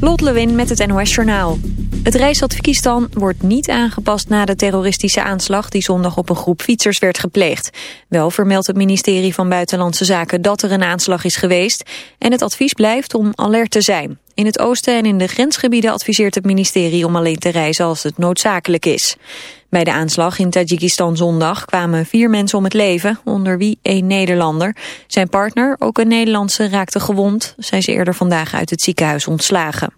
Lot Lewin met het NOS Journaal. Het reisadvies wordt niet aangepast na de terroristische aanslag... die zondag op een groep fietsers werd gepleegd. Wel vermeldt het ministerie van Buitenlandse Zaken dat er een aanslag is geweest... en het advies blijft om alert te zijn. In het oosten en in de grensgebieden adviseert het ministerie om alleen te reizen als het noodzakelijk is. Bij de aanslag in Tajikistan zondag kwamen vier mensen om het leven, onder wie één Nederlander. Zijn partner, ook een Nederlandse, raakte gewond. Zij is eerder vandaag uit het ziekenhuis ontslagen.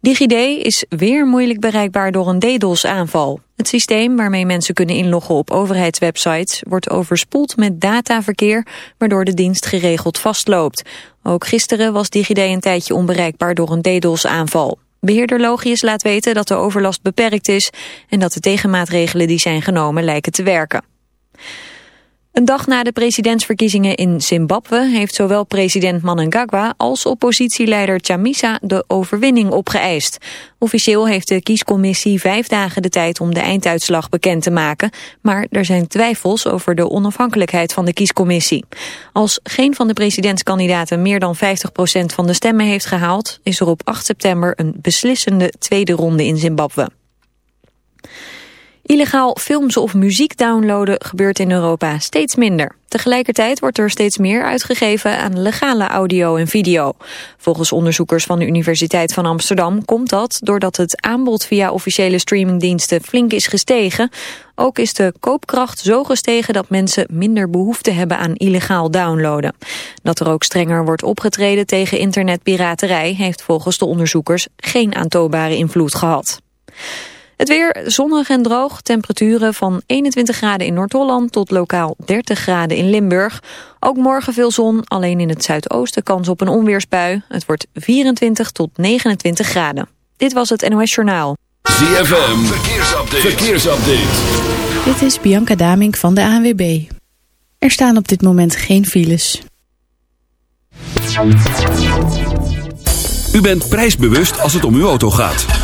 DigiD is weer moeilijk bereikbaar door een DDoS-aanval. Het systeem waarmee mensen kunnen inloggen op overheidswebsites... wordt overspoeld met dataverkeer, waardoor de dienst geregeld vastloopt. Ook gisteren was DigiD een tijdje onbereikbaar door een DDoS-aanval. Beheerder Logius laat weten dat de overlast beperkt is... en dat de tegenmaatregelen die zijn genomen lijken te werken. Een dag na de presidentsverkiezingen in Zimbabwe heeft zowel president Mnangagwa als oppositieleider Chamisa de overwinning opgeëist. Officieel heeft de kiescommissie vijf dagen de tijd om de einduitslag bekend te maken, maar er zijn twijfels over de onafhankelijkheid van de kiescommissie. Als geen van de presidentskandidaten meer dan 50% van de stemmen heeft gehaald, is er op 8 september een beslissende tweede ronde in Zimbabwe. Illegaal films of muziek downloaden gebeurt in Europa steeds minder. Tegelijkertijd wordt er steeds meer uitgegeven aan legale audio en video. Volgens onderzoekers van de Universiteit van Amsterdam komt dat doordat het aanbod via officiële streamingdiensten flink is gestegen. Ook is de koopkracht zo gestegen dat mensen minder behoefte hebben aan illegaal downloaden. Dat er ook strenger wordt opgetreden tegen internetpiraterij heeft volgens de onderzoekers geen aantoonbare invloed gehad. Het weer zonnig en droog, temperaturen van 21 graden in Noord-Holland tot lokaal 30 graden in Limburg. Ook morgen veel zon, alleen in het zuidoosten kans op een onweersbui. Het wordt 24 tot 29 graden. Dit was het NOS Journaal. ZFM, verkeersupdate. verkeersupdate. Dit is Bianca Damink van de ANWB. Er staan op dit moment geen files. U bent prijsbewust als het om uw auto gaat.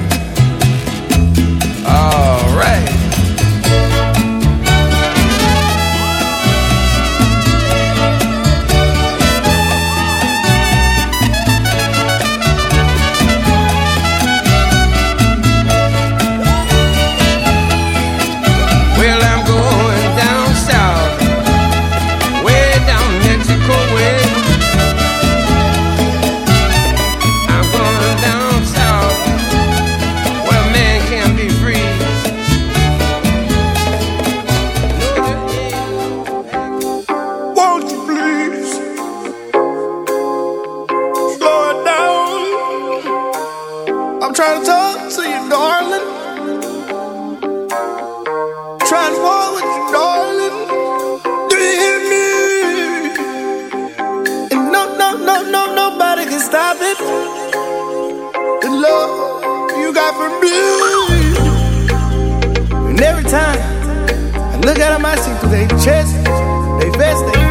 And every time I look at them, I see through their chest, they vest, they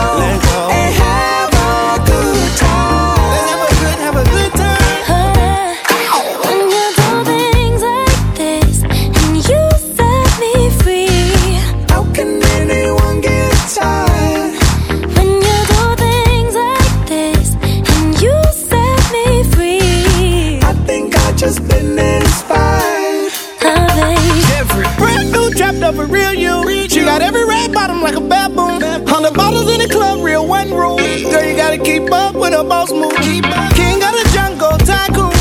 the club, real one rule. Girl, you gotta keep up with a boss move. King of the jungle, tycoon.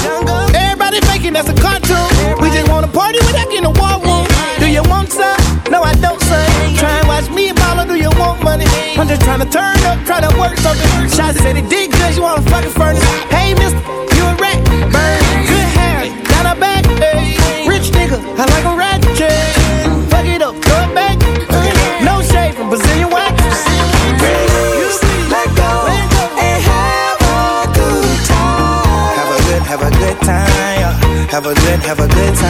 Everybody faking, that's a cartoon. We just wanna party with that in the war room. Do you want some? No, I don't, son. Try and watch me and follow. do you want money? I'm just trying to turn up, try to work something. Shots said he did good, you wanna fucking furnace. Hey, mister. have a good time.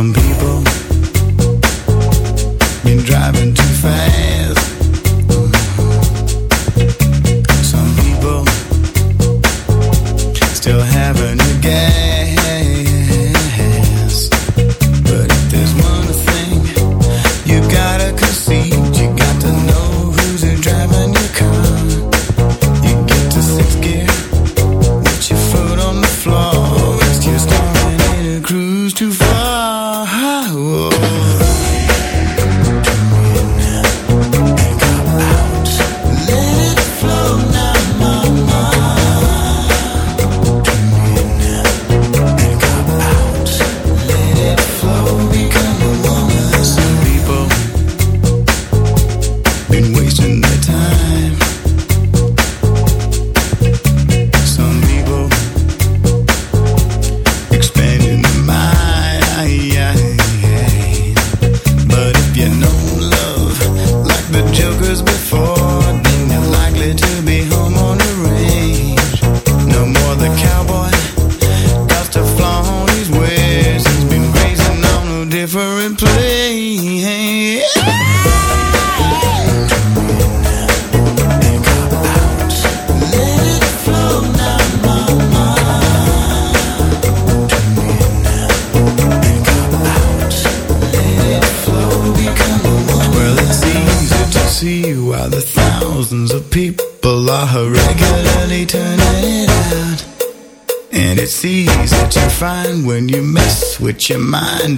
Some people been driving too fast.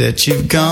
that you've gone.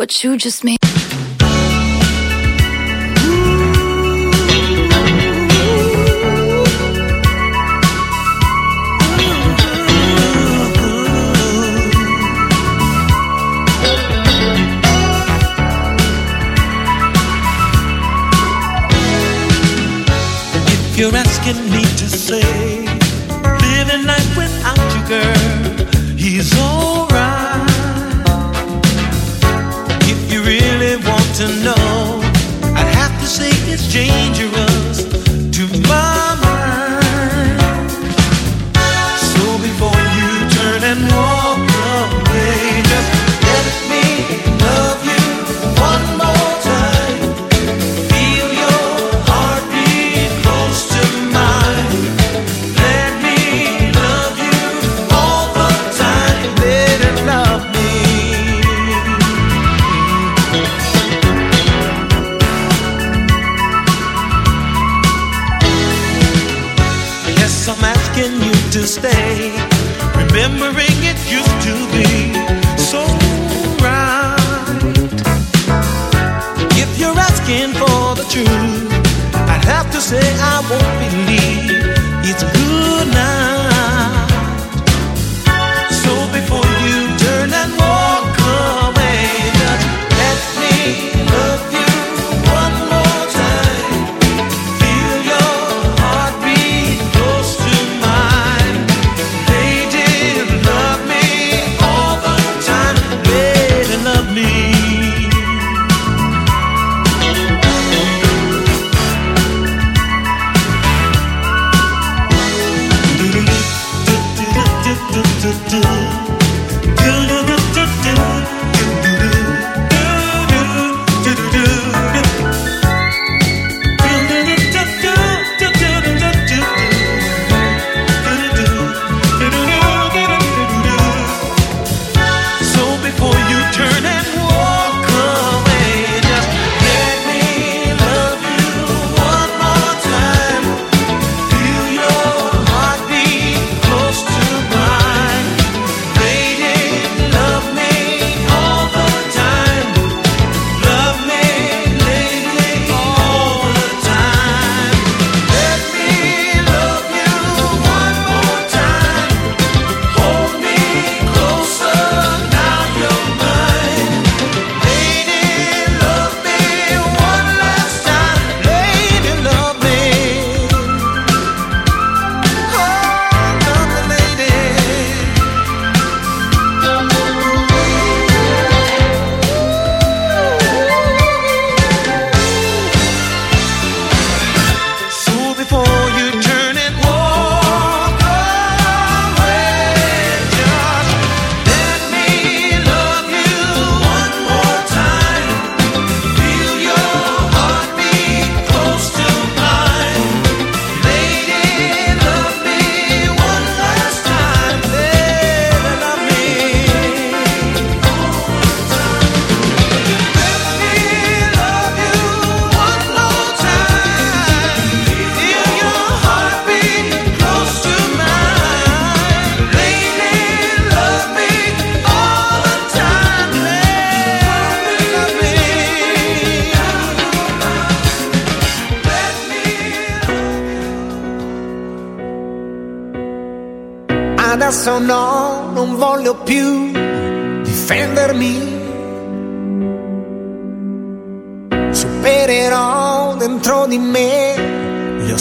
What you just made. If you're asking me to say, living life without you, girl, he's alright. To know, I'd have to say it's dangerous say I won't believe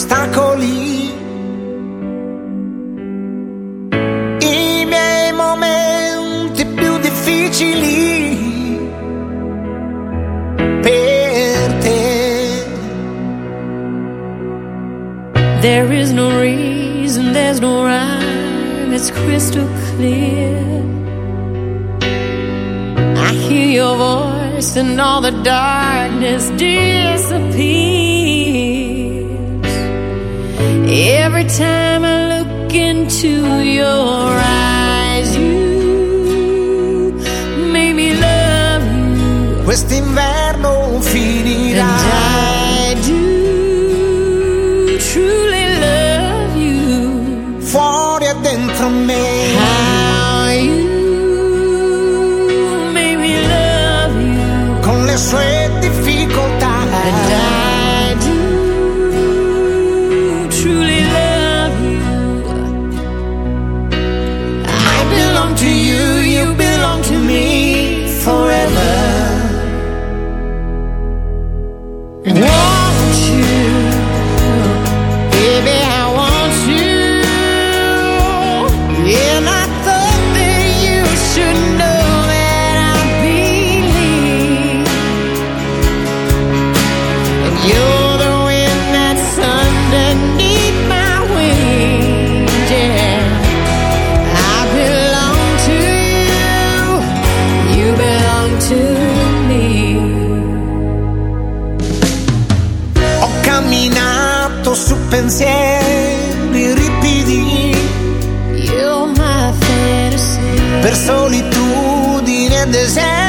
ostacoli. I miei momenti più difficili per te. There is no reason, there's no rhyme, it's crystal clear. I hear your voice and all the darkness disappears. Every time I look into your eyes, you made me love you. Quest'inverno in this hand.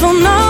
Vanaf mijn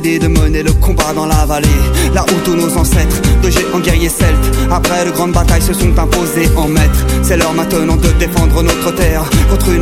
De mener le combat dans la vallée. Là où tous nos ancêtres, de géants guerriers celtes, après de grandes batailles, se sont imposés en maîtres. C'est l'heure maintenant de défendre